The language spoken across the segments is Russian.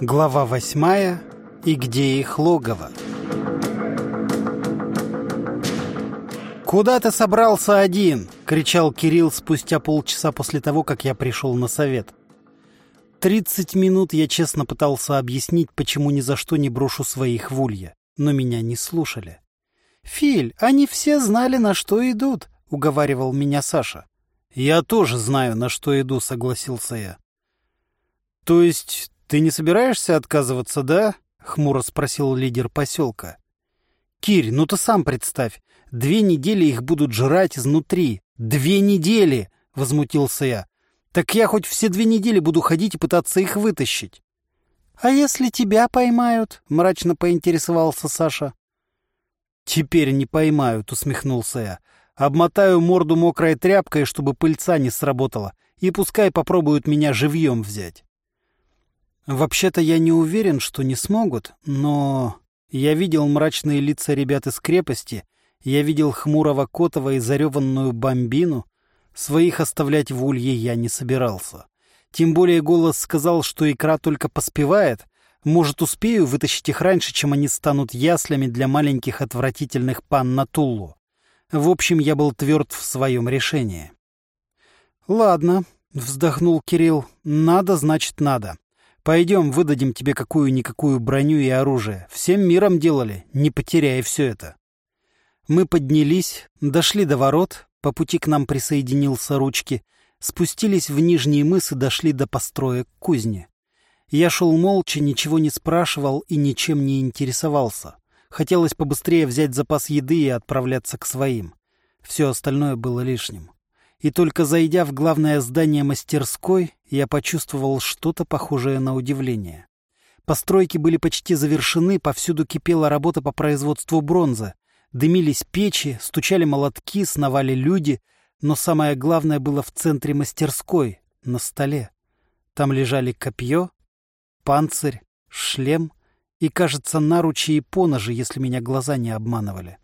Глава восьмая. И где их логово? «Куда ты собрался один?» — кричал Кирилл спустя полчаса после того, как я пришел на совет. Тридцать минут я честно пытался объяснить, почему ни за что не брошу своих в улья, но меня не слушали. «Филь, они все знали, на что идут», — уговаривал меня Саша. «Я тоже знаю, на что иду», — согласился я. «То есть ты не собираешься отказываться, да?» — хмуро спросил лидер поселка. «Кирь, ну ты сам представь, две недели их будут жрать изнутри. Две недели!» — возмутился я. «Так я хоть все две недели буду ходить и пытаться их вытащить». «А если тебя поймают?» — мрачно поинтересовался Саша. «Теперь не поймают», — усмехнулся я. «Обмотаю морду мокрой тряпкой, чтобы пыльца не сработала, и пускай попробуют меня живьем взять». Вообще-то я не уверен, что не смогут, но... Я видел мрачные лица ребят из крепости, я видел хмурого Котова и зареванную бомбину. Своих оставлять в улье я не собирался. Тем более голос сказал, что икра только поспевает. Может, успею вытащить их раньше, чем они станут яслями для маленьких отвратительных пан на Туллу. В общем, я был тверд в своем решении. «Ладно», — вздохнул Кирилл, — «надо, значит, надо. Пойдем, выдадим тебе какую-никакую броню и оружие. Всем миром делали, не потеряй все это. Мы поднялись, дошли до ворот, по пути к нам присоединился Ручки, спустились в нижние мыс и дошли до построек кузни. Я шел молча, ничего не спрашивал и ничем не интересовался. Хотелось побыстрее взять запас еды и отправляться к своим. Все остальное было лишним и только зайдя в главное здание мастерской, я почувствовал что-то похожее на удивление. Постройки были почти завершены, повсюду кипела работа по производству бронзы. Дымились печи, стучали молотки, сновали люди, но самое главное было в центре мастерской, на столе. Там лежали копье, панцирь, шлем и, кажется, наручи и поножи, если меня глаза не обманывали.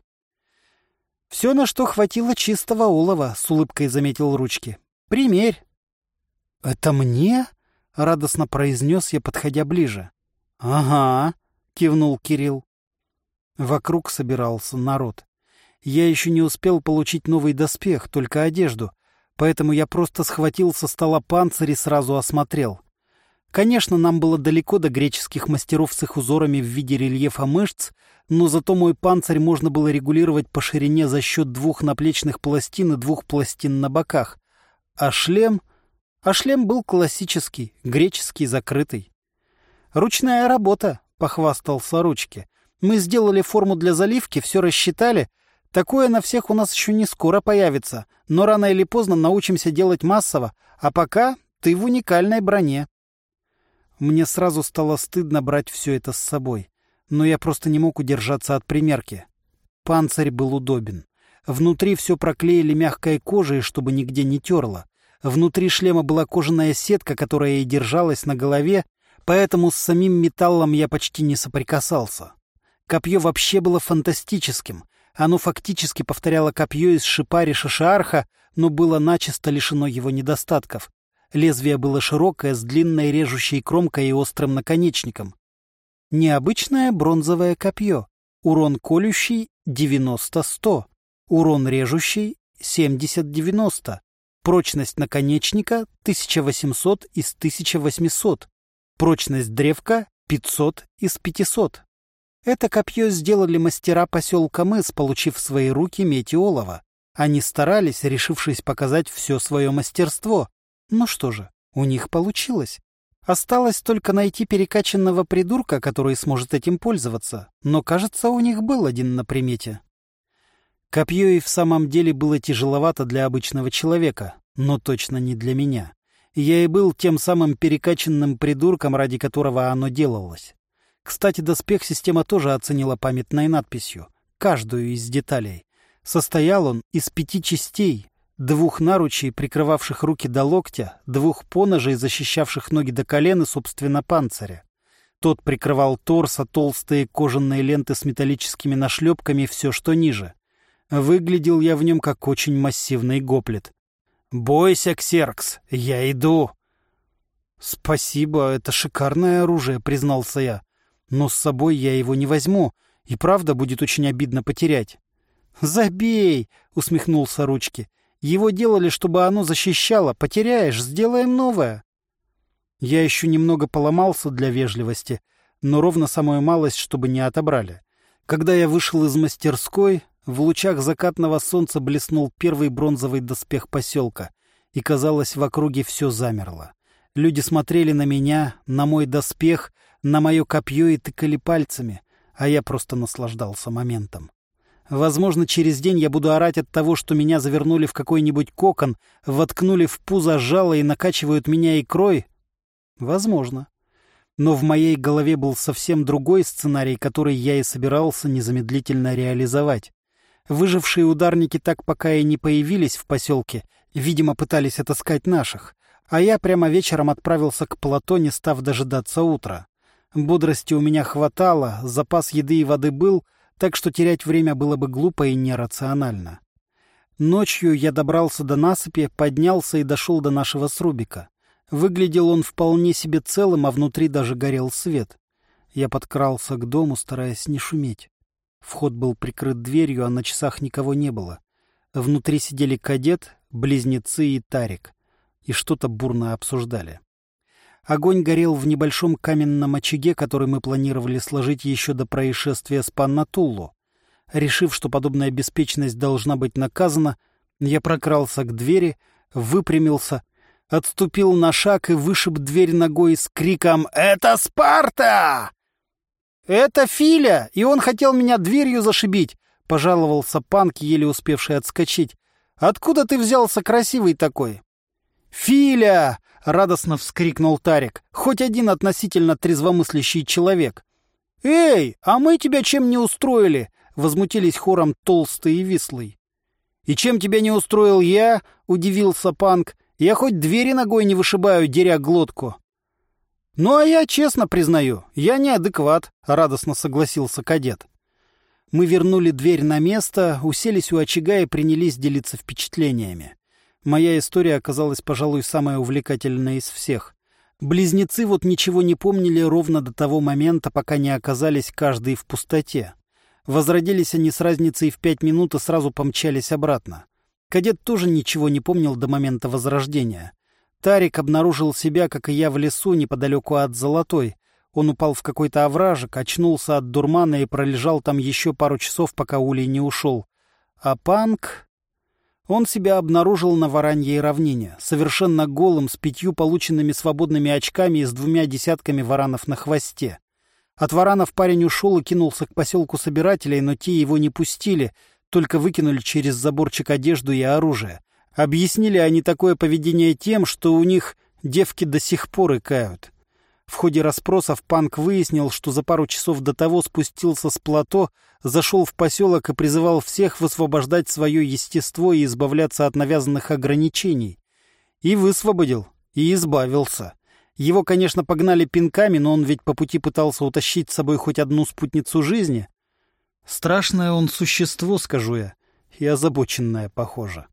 Все, на что хватило чистого олова, — с улыбкой заметил ручки. Примерь. — Это мне? — радостно произнес я, подходя ближе. — Ага, — кивнул Кирилл. Вокруг собирался народ. Я еще не успел получить новый доспех, только одежду, поэтому я просто схватил со стола панцирь и сразу осмотрел. Конечно, нам было далеко до греческих мастеров с их узорами в виде рельефа мышц, но зато мой панцирь можно было регулировать по ширине за счет двух наплечных пластин и двух пластин на боках. А шлем... А шлем был классический, греческий, закрытый. «Ручная работа», — похвастался Ручки. «Мы сделали форму для заливки, все рассчитали. Такое на всех у нас еще не скоро появится, но рано или поздно научимся делать массово, а пока ты в уникальной броне». Мне сразу стало стыдно брать все это с собой но я просто не мог удержаться от примерки. Панцирь был удобен. Внутри все проклеили мягкой кожей, чтобы нигде не терло. Внутри шлема была кожаная сетка, которая и держалась на голове, поэтому с самим металлом я почти не соприкасался. Копье вообще было фантастическим. Оно фактически повторяло копье из шипари шишаарха, но было начисто лишено его недостатков. Лезвие было широкое, с длинной режущей кромкой и острым наконечником. Необычное бронзовое копье. Урон колющий 90-100. Урон режущий 70-90. Прочность наконечника 1800 из 1800. Прочность древка 500 из 500. Это копье сделали мастера поселка Мыс, получив в свои руки олово. Они старались, решившись показать все свое мастерство. Ну что же, у них получилось. Осталось только найти перекачанного придурка, который сможет этим пользоваться, но, кажется, у них был один на примете. Копье и в самом деле было тяжеловато для обычного человека, но точно не для меня. Я и был тем самым перекачанным придурком, ради которого оно делалось. Кстати, доспех система тоже оценила памятной надписью, каждую из деталей. Состоял он из пяти частей, двух наручей, прикрывавших руки до локтя, двух поножей, защищавших ноги до колен и, собственно, панциря. Тот прикрывал торс, а толстые кожаные ленты с металлическими нашлепками все, что ниже. Выглядел я в нем как очень массивный гоплет. «Бойся, Ксеркс, я иду!» «Спасибо, это шикарное оружие», — признался я. «Но с собой я его не возьму, и правда будет очень обидно потерять». «Забей!» — усмехнулся Ручки. «Его делали, чтобы оно защищало. Потеряешь, сделаем новое». Я еще немного поломался для вежливости, но ровно самую малость, чтобы не отобрали. Когда я вышел из мастерской, в лучах закатного солнца блеснул первый бронзовый доспех поселка, и, казалось, в округе все замерло. Люди смотрели на меня, на мой доспех, на мое копье и тыкали пальцами, а я просто наслаждался моментом. Возможно, через день я буду орать от того, что меня завернули в какой-нибудь кокон, воткнули в пузо жало и накачивают меня икрой. Возможно. Но в моей голове был совсем другой сценарий, который я и собирался незамедлительно реализовать. Выжившие ударники так пока и не появились в поселке, видимо, пытались отыскать наших, а я прямо вечером отправился к плато, не став дожидаться утра. Бодрости у меня хватало, запас еды и воды был, так что терять время было бы глупо и нерационально. Ночью я добрался до насыпи, поднялся и дошел до нашего срубика. Выглядел он вполне себе целым, а внутри даже горел свет. Я подкрался к дому, стараясь не шуметь. Вход был прикрыт дверью, а на часах никого не было. Внутри сидели кадет, близнецы и Тарик. И что-то бурно обсуждали. Огонь горел в небольшом каменном очаге, который мы планировали сложить еще до происшествия с Паннатуллу. Решив, что подобная беспечность должна быть наказана, я прокрался к двери, выпрямился отступил на шаг и вышиб дверь ногой с криком «Это Спарта!» «Это Филя, и он хотел меня дверью зашибить!» — пожаловался Панк, еле успевший отскочить. «Откуда ты взялся красивый такой?» «Филя!» — радостно вскрикнул Тарик. «Хоть один относительно трезвомыслящий человек». «Эй, а мы тебя чем не устроили?» — возмутились хором Толстый и Вислый. «И чем тебя не устроил я?» — удивился Панк. Я хоть двери ногой не вышибаю, деря глотку. Ну, а я честно признаю, я неадекват, — радостно согласился кадет. Мы вернули дверь на место, уселись у очага и принялись делиться впечатлениями. Моя история оказалась, пожалуй, самая увлекательная из всех. Близнецы вот ничего не помнили ровно до того момента, пока не оказались каждый в пустоте. Возродились они с разницей в пять минут и сразу помчались обратно. Кадет тоже ничего не помнил до момента возрождения. Тарик обнаружил себя, как и я, в лесу неподалеку от Золотой. Он упал в какой-то овражек, очнулся от дурмана и пролежал там еще пару часов, пока Улей не ушел. А Панк... Он себя обнаружил на Вараньей равнине, совершенно голым, с пятью полученными свободными очками и с двумя десятками варанов на хвосте. От варанов парень ушел и кинулся к поселку собирателей, но те его не пустили — только выкинули через заборчик одежду и оружие. Объяснили они такое поведение тем, что у них девки до сих пор икают. В ходе расспросов Панк выяснил, что за пару часов до того спустился с плато, зашел в поселок и призывал всех высвобождать свое естество и избавляться от навязанных ограничений. И высвободил, и избавился. Его, конечно, погнали пинками, но он ведь по пути пытался утащить с собой хоть одну спутницу жизни. Страшное он существо, скажу я, и озабоченное, похоже.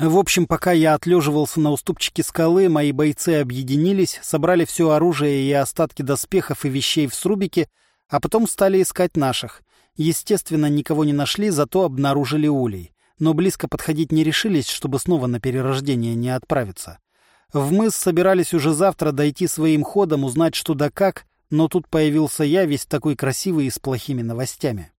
В общем, пока я отлеживался на уступчике скалы, мои бойцы объединились, собрали все оружие и остатки доспехов и вещей в срубике, а потом стали искать наших. Естественно, никого не нашли, зато обнаружили улей. Но близко подходить не решились, чтобы снова на перерождение не отправиться. В мыс собирались уже завтра дойти своим ходом, узнать что да как, но тут появился я, весь такой красивый и с плохими новостями.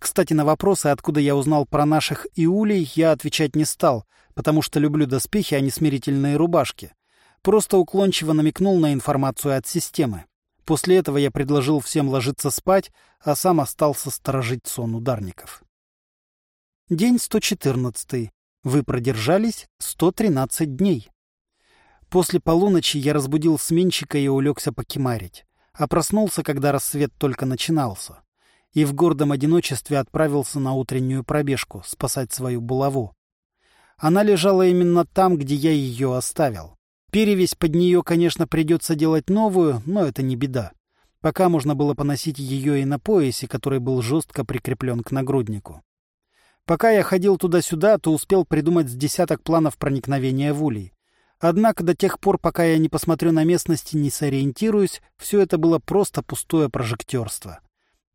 Кстати, на вопросы, откуда я узнал про наших иулей, я отвечать не стал, потому что люблю доспехи, а не смирительные рубашки. Просто уклончиво намекнул на информацию от системы. После этого я предложил всем ложиться спать, а сам остался сторожить сон ударников. День 114. Вы продержались 113 дней. После полуночи я разбудил сменщика и улегся покемарить а проснулся, когда рассвет только начинался, и в гордом одиночестве отправился на утреннюю пробежку спасать свою булаву. Она лежала именно там, где я ее оставил. Перевесь под нее, конечно, придется делать новую, но это не беда. Пока можно было поносить ее и на поясе, который был жестко прикреплен к нагруднику. Пока я ходил туда-сюда, то успел придумать с десяток планов проникновения в улей. Однако до тех пор, пока я не посмотрю на местности, не сориентируюсь, все это было просто пустое прожектерство.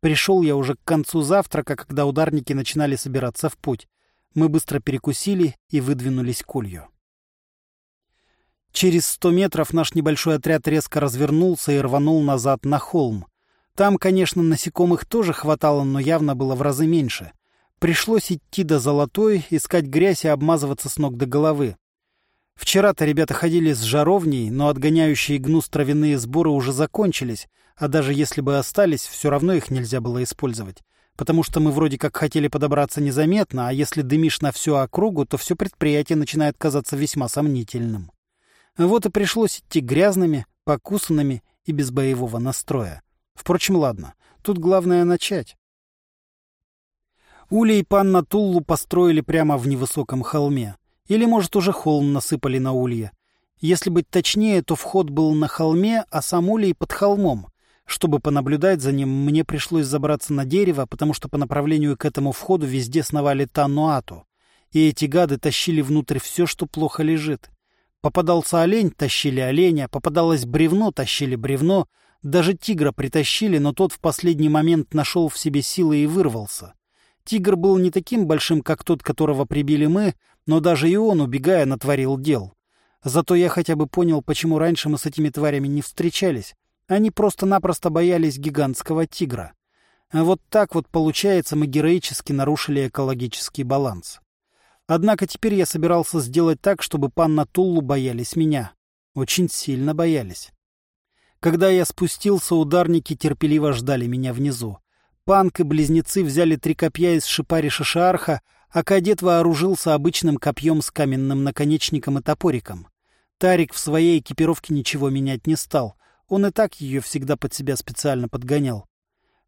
Пришел я уже к концу завтрака, когда ударники начинали собираться в путь. Мы быстро перекусили и выдвинулись к улью. Через сто метров наш небольшой отряд резко развернулся и рванул назад на холм. Там, конечно, насекомых тоже хватало, но явно было в разы меньше. Пришлось идти до Золотой, искать грязь и обмазываться с ног до головы. Вчера-то ребята ходили с жаровней, но отгоняющие гнус травяные сборы уже закончились, а даже если бы остались, все равно их нельзя было использовать. Потому что мы вроде как хотели подобраться незаметно, а если дымишь на всю округу, то все предприятие начинает казаться весьма сомнительным. Вот и пришлось идти грязными, покусанными и без боевого настроя. Впрочем, ладно, тут главное начать. Уля и панна Туллу построили прямо в невысоком холме. Или, может, уже холм насыпали на улье. Если быть точнее, то вход был на холме, а сам улей под холмом. Чтобы понаблюдать за ним, мне пришлось забраться на дерево, потому что по направлению к этому входу везде сновали Тануату. И эти гады тащили внутрь все, что плохо лежит. Попадался олень, тащили оленя, попадалось бревно, тащили бревно, даже тигра притащили, но тот в последний момент нашел в себе силы и вырвался. Тигр был не таким большим, как тот, которого прибили мы, но даже и он, убегая, натворил дел. Зато я хотя бы понял, почему раньше мы с этими тварями не встречались. Они просто-напросто боялись гигантского тигра. А вот так вот, получается, мы героически нарушили экологический баланс. Однако теперь я собирался сделать так, чтобы панна Туллу боялись меня. Очень сильно боялись. Когда я спустился, ударники терпеливо ждали меня внизу. Панк и близнецы взяли три копья из шипари Шишаарха, а кадет вооружился обычным копьем с каменным наконечником и топориком. Тарик в своей экипировке ничего менять не стал. Он и так ее всегда под себя специально подгонял.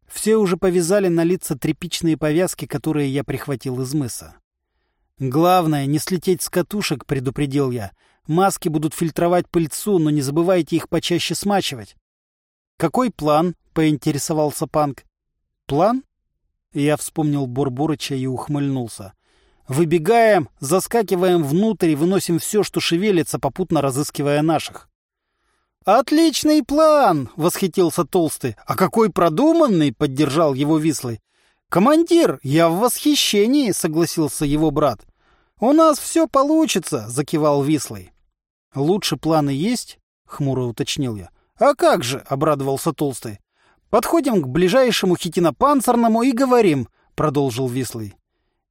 Все уже повязали на лица тряпичные повязки, которые я прихватил из мыса. «Главное, не слететь с катушек», — предупредил я. «Маски будут фильтровать пыльцу, но не забывайте их почаще смачивать». «Какой план?» — поинтересовался Панк. «План?» Я вспомнил Борборыча и ухмыльнулся. «Выбегаем, заскакиваем внутрь и выносим все, что шевелится, попутно разыскивая наших». «Отличный план!» — восхитился Толстый. «А какой продуманный!» — поддержал его Вислый. «Командир, я в восхищении!» — согласился его брат. «У нас все получится!» — закивал Вислый. «Лучше планы есть?» — хмуро уточнил я. «А как же!» — обрадовался Толстый. «Подходим к ближайшему хитинопанцирному и говорим», — продолжил Вислый.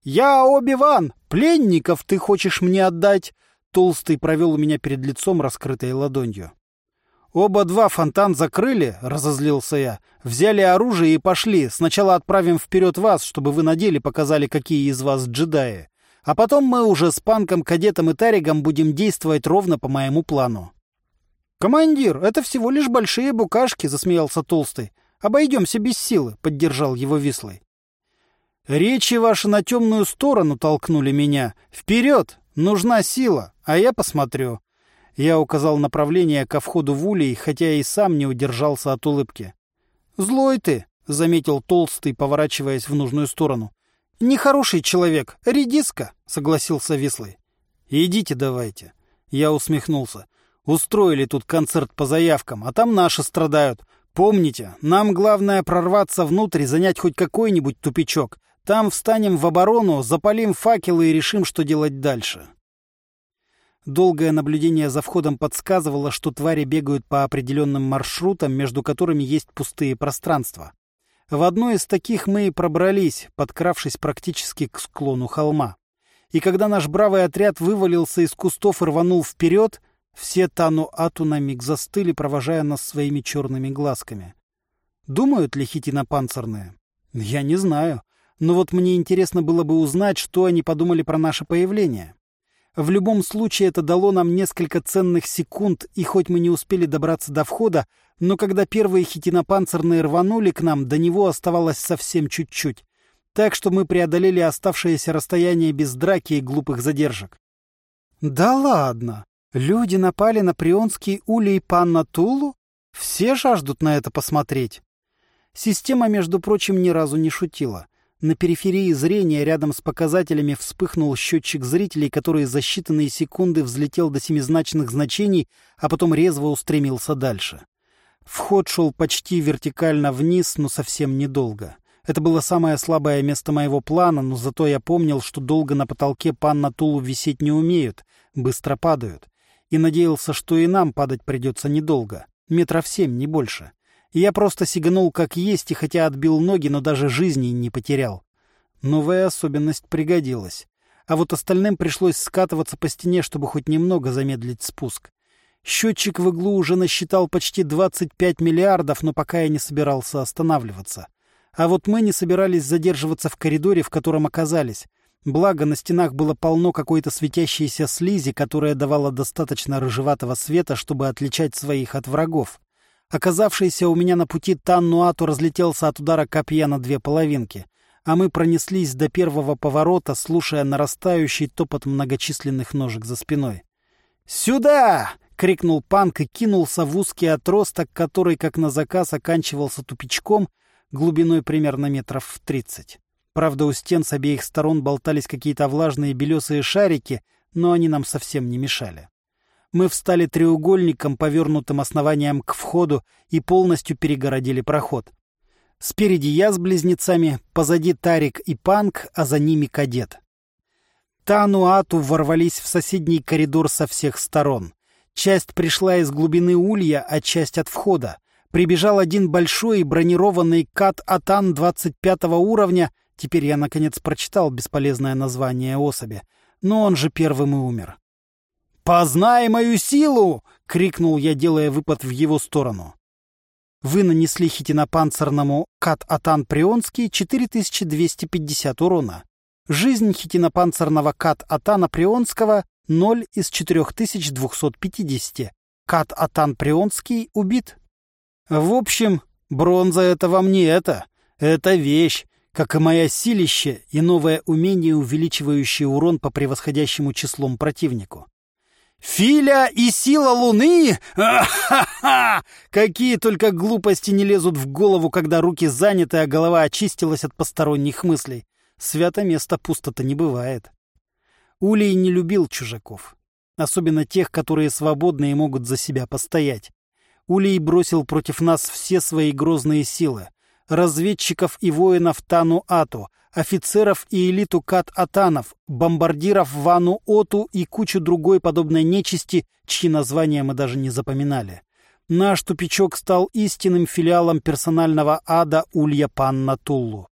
«Я Оби-Ван! Пленников ты хочешь мне отдать?» Толстый провел меня перед лицом раскрытой ладонью. «Оба два фонтан закрыли», — разозлился я. «Взяли оружие и пошли. Сначала отправим вперед вас, чтобы вы на деле показали, какие из вас джедаи. А потом мы уже с Панком, Кадетом и Таригом будем действовать ровно по моему плану». «Командир, это всего лишь большие букашки», — засмеялся Толстый. «Обойдемся без силы», — поддержал его Вислый. «Речи ваши на темную сторону толкнули меня. Вперед! Нужна сила, а я посмотрю». Я указал направление ко входу в улей, хотя и сам не удержался от улыбки. «Злой ты», — заметил Толстый, поворачиваясь в нужную сторону. «Нехороший человек, редиска», — согласился Вислый. «Идите давайте». Я усмехнулся. «Устроили тут концерт по заявкам, а там наши страдают. Помните, нам главное прорваться внутрь занять хоть какой-нибудь тупичок. Там встанем в оборону, запалим факелы и решим, что делать дальше». Долгое наблюдение за входом подсказывало, что твари бегают по определенным маршрутам, между которыми есть пустые пространства. В одно из таких мы и пробрались, подкравшись практически к склону холма. И когда наш бравый отряд вывалился из кустов и рванул вперед, все Тану-Ату на миг застыли, провожая нас своими черными глазками. Думают ли хитинопанцирные? Я не знаю. Но вот мне интересно было бы узнать, что они подумали про наше появление. В любом случае это дало нам несколько ценных секунд, и хоть мы не успели добраться до входа, но когда первые хитинопанцирные рванули к нам, до него оставалось совсем чуть-чуть. Так что мы преодолели оставшееся расстояние без драки и глупых задержек. «Да ладно! Люди напали на прионский улей Панна Тулу? Все жаждут на это посмотреть!» Система, между прочим, ни разу не шутила. На периферии зрения рядом с показателями вспыхнул счетчик зрителей, который за считанные секунды взлетел до семизначных значений, а потом резво устремился дальше. Вход шел почти вертикально вниз, но совсем недолго. Это было самое слабое место моего плана, но зато я помнил, что долго на потолке панна Тулу висеть не умеют, быстро падают. И надеялся, что и нам падать придется недолго, метров семь, не больше. Я просто сиганул как есть, и хотя отбил ноги, но даже жизни не потерял. Новая особенность пригодилась. А вот остальным пришлось скатываться по стене, чтобы хоть немного замедлить спуск. Счетчик в иглу уже насчитал почти 25 миллиардов, но пока я не собирался останавливаться. А вот мы не собирались задерживаться в коридоре, в котором оказались. Благо, на стенах было полно какой-то светящейся слизи, которая давала достаточно рыжеватого света, чтобы отличать своих от врагов. Оказавшийся у меня на пути Таннуату разлетелся от удара копья на две половинки, а мы пронеслись до первого поворота, слушая нарастающий топот многочисленных ножек за спиной. «Сюда!» — крикнул Панк и кинулся в узкий отросток, который, как на заказ, оканчивался тупичком, глубиной примерно метров в тридцать. Правда, у стен с обеих сторон болтались какие-то влажные белесые шарики, но они нам совсем не мешали. Мы встали треугольником, повернутым основанием к входу, и полностью перегородили проход. Спереди я с близнецами, позади Тарик и Панк, а за ними кадет. Тануату ворвались в соседний коридор со всех сторон. Часть пришла из глубины улья, а часть от входа прибежал один большой бронированный Кат-Атан 25 уровня, теперь я, наконец, прочитал бесполезное название особи, но он же первым и умер. «Познай мою силу!» — крикнул я, делая выпад в его сторону. Вы нанесли хитинопанцирному Кат-Атан Прионский 4250 урона. Жизнь хитинопанцирного Кат-Атана Прионского 0 из 4250. Кат-Атан Прионский убит. В общем, бронза — это во мне это. Это вещь, как и моя силище и новое умение, увеличивающее урон по превосходящему числом противнику. «Филя и сила Луны? Ха-ха! Какие только глупости не лезут в голову, когда руки заняты, а голова очистилась от посторонних мыслей. Свято место пусто-то не бывает». Улей не любил чужаков, особенно тех, которые свободны и могут за себя постоять. Улей бросил против нас все свои грозные силы. Разведчиков и воинов Тану-Ату, офицеров и элиту Кат-Атанов, бомбардиров Вану-Оту и кучу другой подобной нечисти, чьи названия мы даже не запоминали. Наш тупичок стал истинным филиалом персонального ада Улья Панна Туллу.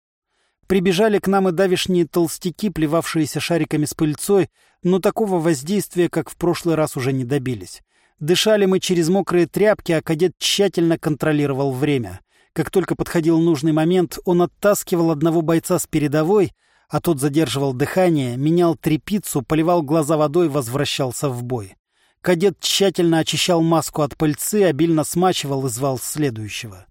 Прибежали к нам и давишние толстяки, плевавшиеся шариками с пыльцой, но такого воздействия, как в прошлый раз, уже не добились. Дышали мы через мокрые тряпки, а кадет тщательно контролировал время. Как только подходил нужный момент, он оттаскивал одного бойца с передовой, а тот задерживал дыхание, менял трепицу, поливал глаза водой, возвращался в бой. Кадет тщательно очищал маску от пыльцы, обильно смачивал и звал следующего.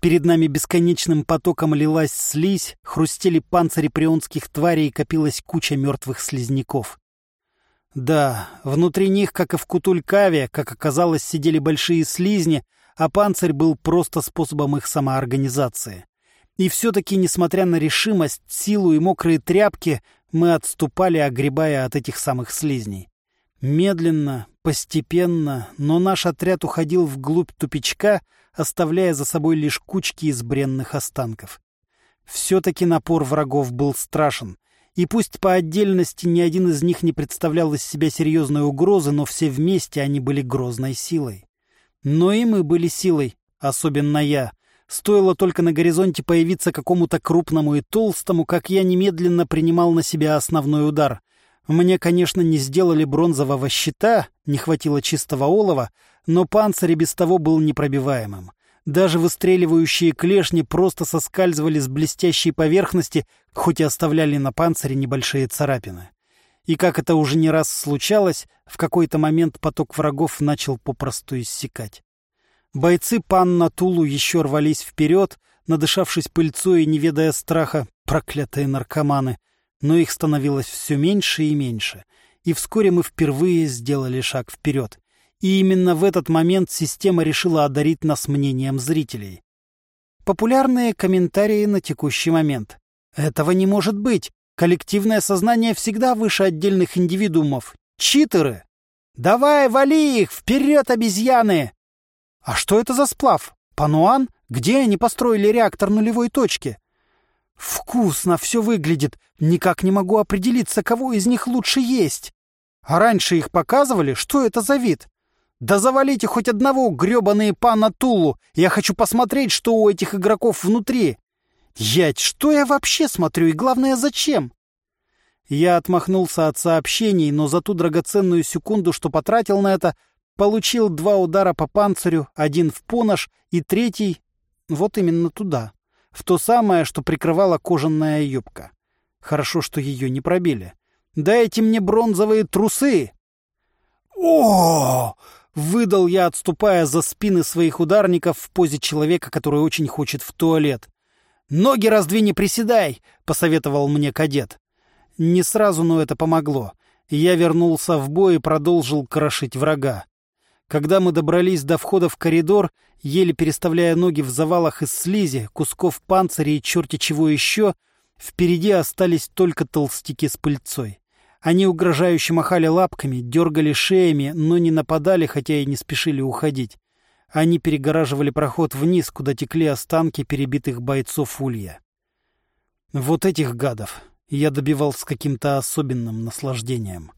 Перед нами бесконечным потоком лилась слизь, хрустели панцири прионских тварей и копилась куча мертвых слизняков. Да, внутри них, как и в Кутулькаве, как оказалось, сидели большие слизни, а панцирь был просто способом их самоорганизации. И все-таки, несмотря на решимость, силу и мокрые тряпки, мы отступали, огребая от этих самых слизней. Медленно, постепенно, но наш отряд уходил вглубь тупичка, оставляя за собой лишь кучки из бренных останков. Все-таки напор врагов был страшен, и пусть по отдельности ни один из них не представлял из себя серьезной угрозы, но все вместе они были грозной силой. Но и мы были силой, особенно я. Стоило только на горизонте появиться какому-то крупному и толстому, как я немедленно принимал на себя основной удар. Мне, конечно, не сделали бронзового щита, не хватило чистого олова, но панцирь без того был непробиваемым. Даже выстреливающие клешни просто соскальзывали с блестящей поверхности, хоть и оставляли на панцире небольшие царапины. И как это уже не раз случалось, в какой-то момент поток врагов начал попросту иссякать. Бойцы панна Тулу еще рвались вперед, надышавшись пыльцой и не ведая страха, проклятые наркоманы, но их становилось все меньше и меньше, и вскоре мы впервые сделали шаг вперед. И именно в этот момент система решила одарить нас мнением зрителей. Популярные комментарии на текущий момент. Этого не может быть. Коллективное сознание всегда выше отдельных индивидуумов. Читеры! Давай, вали их! Вперед, обезьяны! А что это за сплав? Пануан? Где они построили реактор нулевой точки? Вкусно все выглядит. Никак не могу определиться, кого из них лучше есть. А раньше их показывали? Что это за вид? Да завалите хоть одного, грёбаные пана Тулу. Я хочу посмотреть, что у этих игроков внутри. Ять, что я вообще смотрю и, главное, зачем? Я отмахнулся от сообщений, но за ту драгоценную секунду, что потратил на это, получил два удара по панцирю, один в понож и третий вот именно туда, в то самое, что прикрывала кожаная юбка. Хорошо, что ее не пробили. «Дайте мне бронзовые трусы!» о Выдал я, отступая за спины своих ударников в позе человека, который очень хочет в туалет. «Ноги раздвини, приседай!» — посоветовал мне кадет. Не сразу, но это помогло. Я вернулся в бой и продолжил крошить врага. Когда мы добрались до входа в коридор, еле переставляя ноги в завалах из слизи, кусков панциря и черти чего еще, впереди остались только толстяки с пыльцой. Они угрожающе махали лапками, дергали шеями, но не нападали, хотя и не спешили уходить. Они перегораживали проход вниз, куда текли останки перебитых бойцов улья. Вот этих гадов я добивал с каким-то особенным наслаждением.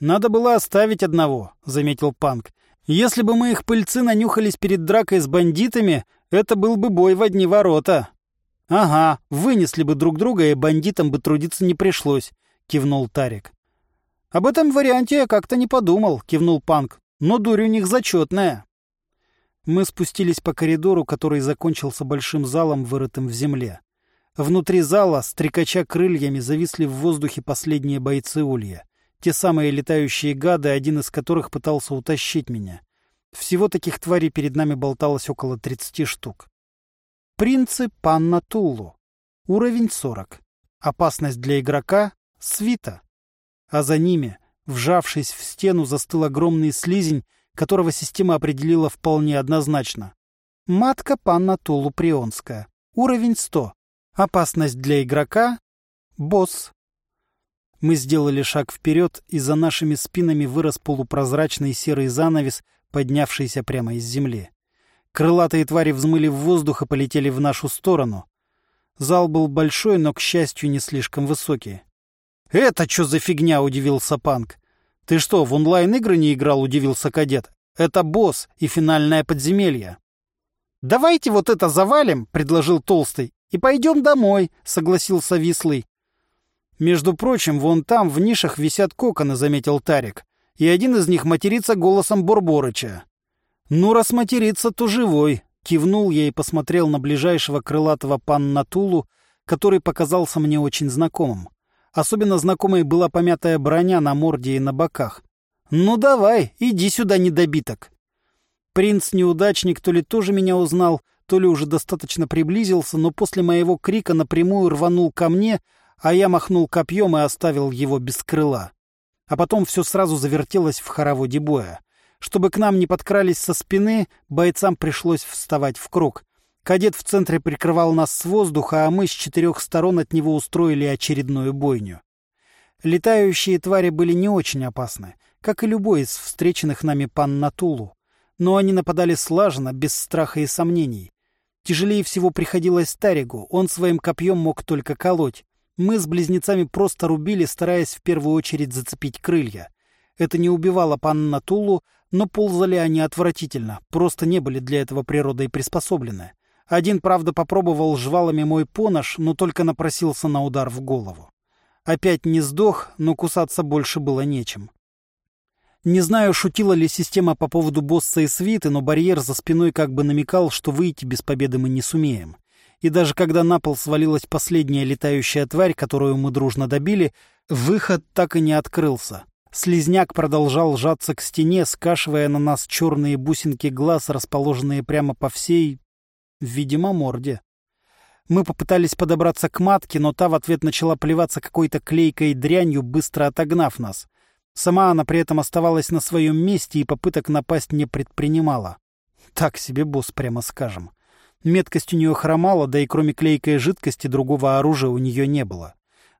«Надо было оставить одного», — заметил Панк. «Если бы мы их пыльцы нанюхались перед дракой с бандитами, это был бы бой в одни ворота». «Ага, вынесли бы друг друга, и бандитам бы трудиться не пришлось», — кивнул Тарик. «Об этом варианте я как-то не подумал», — кивнул Панк. «Но дурь у них зачетная». Мы спустились по коридору, который закончился большим залом, вырытым в земле. Внутри зала, стрекача крыльями, зависли в воздухе последние бойцы улья. Те самые летающие гады, один из которых пытался утащить меня. Всего таких тварей перед нами болталось около 30 штук. Принцы Панна Тулу. Уровень 40. Опасность для игрока — свита. А за ними, вжавшись в стену, застыл огромный слизень, которого система определила вполне однозначно. Матка Панна Тулу Прионская. Уровень 100. Опасность для игрока — босс. Мы сделали шаг вперед, и за нашими спинами вырос полупрозрачный серый занавес, поднявшийся прямо из земли. Крылатые твари взмыли в воздух и полетели в нашу сторону. Зал был большой, но, к счастью, не слишком высокий. «Это что за фигня?» — удивился Панк. «Ты что, в онлайн-игры не играл?» — удивился кадет. «Это босс и финальное подземелье». «Давайте вот это завалим», — предложил Толстый. «И пойдем домой», — согласился Вислый. «Между прочим, вон там в нишах висят коконы», — заметил Тарик. «И один из них матерится голосом Бурборыча». «Ну, раз матерится, то живой», — кивнул я и посмотрел на ближайшего крылатого панна Тулу, который показался мне очень знакомым. Особенно знакомой была помятая броня на морде и на боках. «Ну давай, иди сюда, недобиток». Принц-неудачник то ли тоже меня узнал, то ли уже достаточно приблизился, но после моего крика напрямую рванул ко мне — а я махнул копьем и оставил его без крыла. А потом все сразу завертелось в хороводе боя. Чтобы к нам не подкрались со спины, бойцам пришлось вставать в круг. Кадет в центре прикрывал нас с воздуха, а мы с четырех сторон от него устроили очередную бойню. Летающие твари были не очень опасны, как и любой из встреченных нами пан Натулу. Но они нападали слаженно, без страха и сомнений. Тяжелее всего приходилось Таригу, он своим копьем мог только колоть. Мы с близнецами просто рубили, стараясь в первую очередь зацепить крылья. Это не убивало панна Тулу, но ползали они отвратительно, просто не были для этого природой приспособлены. Один, правда, попробовал жвалами мой понож, но только напросился на удар в голову. Опять не сдох, но кусаться больше было нечем. Не знаю, шутила ли система по поводу босса и свиты, но барьер за спиной как бы намекал, что выйти без победы мы не сумеем и даже когда на пол свалилась последняя летающая тварь, которую мы дружно добили, выход так и не открылся. Слизняк продолжал сжаться к стене, скашивая на нас черные бусинки глаз, расположенные прямо по всей, видимо, морде. Мы попытались подобраться к матке, но та в ответ начала плеваться какой-то клейкой дрянью, быстро отогнав нас. Сама она при этом оставалась на своем месте и попыток напасть не предпринимала. Так себе босс, прямо скажем. Меткость у нее хромала, да и кроме клейкой жидкости другого оружия у нее не было.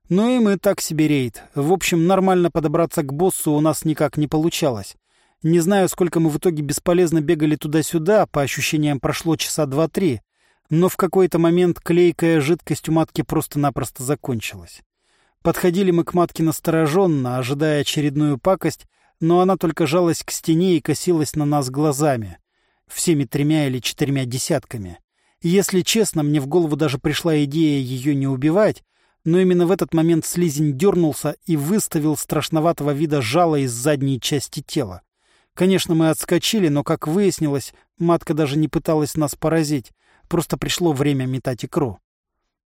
Ну и мы так себе рейд. В общем, нормально подобраться к боссу у нас никак не получалось. Не знаю, сколько мы в итоге бесполезно бегали туда-сюда, по ощущениям прошло часа два-три, но в какой-то момент клейкая жидкость у матки просто-напросто закончилась. Подходили мы к матке настороженно, ожидая очередную пакость, но она только жалась к стене и косилась на нас глазами. Всеми тремя или четырьмя десятками. Если честно, мне в голову даже пришла идея ее не убивать, но именно в этот момент слизень дернулся и выставил страшноватого вида жало из задней части тела. Конечно, мы отскочили, но, как выяснилось, матка даже не пыталась нас поразить, просто пришло время метать икру.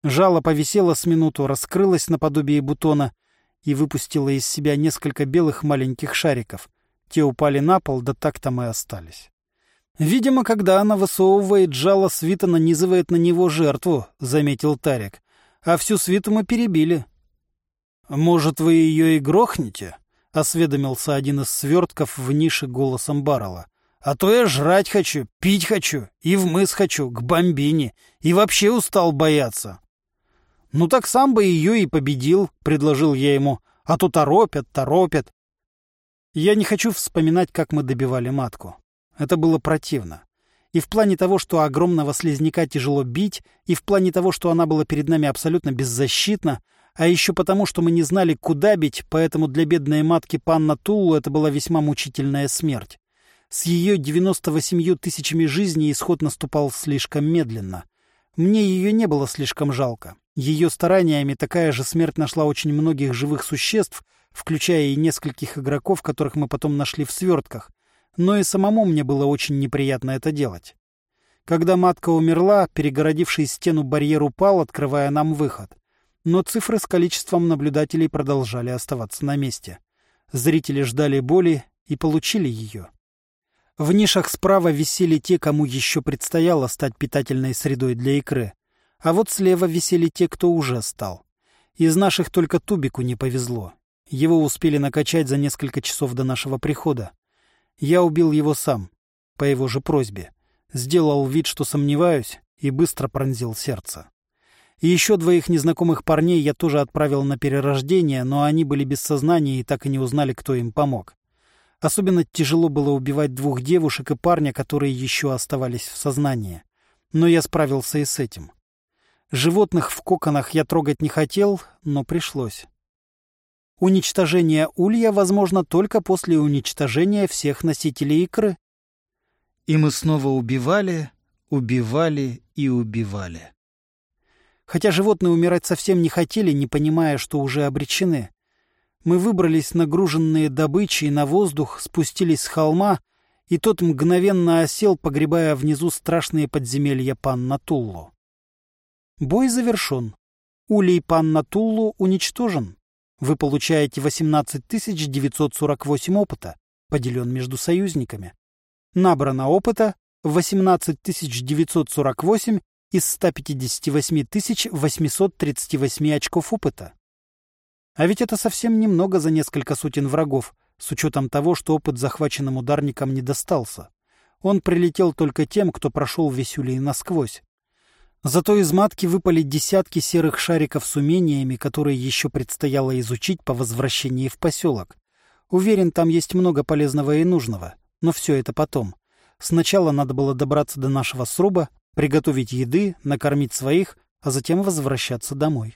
Жало повисело с минуту, раскрылось наподобие бутона и выпустило из себя несколько белых маленьких шариков. Те упали на пол, да так там и остались. «Видимо, когда она высовывает жало, свита нанизывает на него жертву», — заметил Тарик а всю свиту мы перебили. «Может, вы ее и грохнете?» — осведомился один из свертков в нише голосом Баррела. «А то я жрать хочу, пить хочу, и в мыс хочу, к бомбине, и вообще устал бояться». «Ну так сам бы ее и победил», — предложил я ему. «А то торопят, торопят». Я не хочу вспоминать, как мы добивали матку. Это было противно и в плане того, что огромного слизняка тяжело бить, и в плане того, что она была перед нами абсолютно беззащитна, а еще потому, что мы не знали, куда бить, поэтому для бедной матки Панна Туллу это была весьма мучительная смерть. С ее 98 тысячами жизней исход наступал слишком медленно. Мне ее не было слишком жалко. Ее стараниями такая же смерть нашла очень многих живых существ, включая и нескольких игроков, которых мы потом нашли в свертках, но и самому мне было очень неприятно это делать. Когда матка умерла, перегородивший стену барьер упал, открывая нам выход. Но цифры с количеством наблюдателей продолжали оставаться на месте. Зрители ждали боли и получили ее. В нишах справа висели те, кому еще предстояло стать питательной средой для икры. А вот слева висели те, кто уже стал. Из наших только Тубику не повезло. Его успели накачать за несколько часов до нашего прихода. Я убил его сам, по его же просьбе. Сделал вид, что сомневаюсь, и быстро пронзил сердце. И еще двоих незнакомых парней я тоже отправил на перерождение, но они были без сознания и так и не узнали, кто им помог. Особенно тяжело было убивать двух девушек и парня, которые еще оставались в сознании. Но я справился и с этим. Животных в коконах я трогать не хотел, но пришлось. Уничтожение улья возможно только после уничтожения всех носителей икры. И мы снова убивали, убивали и убивали. Хотя животные умирать совсем не хотели, не понимая, что уже обречены. Мы выбрались нагруженные добычей на воздух, спустились с холма, и тот мгновенно осел, погребая внизу страшные подземелья Панна Туллу. Бой завершен. Улей Панна Туллу уничтожен. Вы получаете 18 948 опыта, поделен между союзниками. Набрано опыта 18 948 из 158 838 очков опыта. А ведь это совсем немного за несколько сотен врагов, с учетом того, что опыт захваченным ударникам не достался. Он прилетел только тем, кто прошел весь улей насквозь. Зато из матки выпали десятки серых шариков с умениями, которые еще предстояло изучить по возвращении в поселок. Уверен, там есть много полезного и нужного. Но все это потом. Сначала надо было добраться до нашего сруба, приготовить еды, накормить своих, а затем возвращаться домой.